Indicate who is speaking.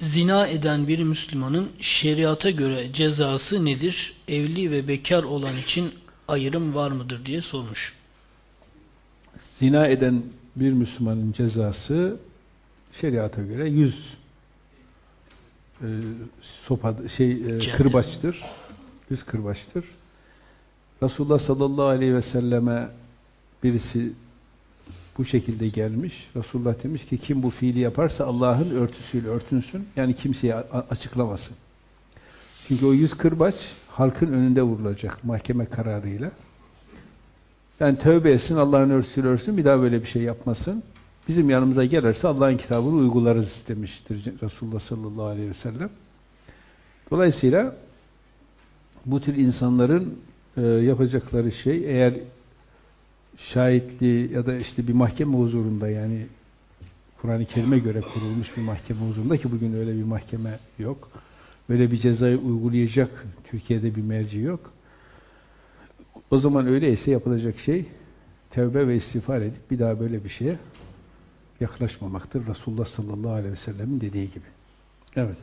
Speaker 1: zina eden bir Müslümanın şeriata göre cezası nedir? Evli ve bekar olan için ayrım var mıdır diye sormuş.
Speaker 2: Zina eden bir Müslümanın cezası şeriata göre yüz e, sopa şey e,
Speaker 1: Cehennem.
Speaker 2: kırbaçtır. Yüz kırbaçtır. Resulullah sallallahu aleyhi ve selleme birisi bu şekilde gelmiş. Resulullah demiş ki kim bu fiili yaparsa Allah'ın örtüsüyle örtünsün. Yani kimseye açıklamasın. Çünkü o yüz kırbaç halkın önünde vurulacak mahkeme kararıyla. Yani tövbe etsin, Allah'ın örtüsüyle örtsün, bir daha böyle bir şey yapmasın. Bizim yanımıza gelirse Allah'ın kitabını uygularız demiştir Resulullah sallallahu aleyhi ve sellem. Dolayısıyla bu tür insanların e, yapacakları şey eğer şahitliği ya da işte bir mahkeme huzurunda yani Kur'an-ı Kerim'e göre kurulmuş bir mahkeme huzurunda ki bugün öyle bir mahkeme yok. Böyle bir cezayı uygulayacak Türkiye'de bir merci yok. O zaman öyleyse yapılacak şey tevbe ve istiğfar edip bir daha böyle bir şeye yaklaşmamaktır. Resulullah sallallahu aleyhi ve sellemin dediği gibi. Evet.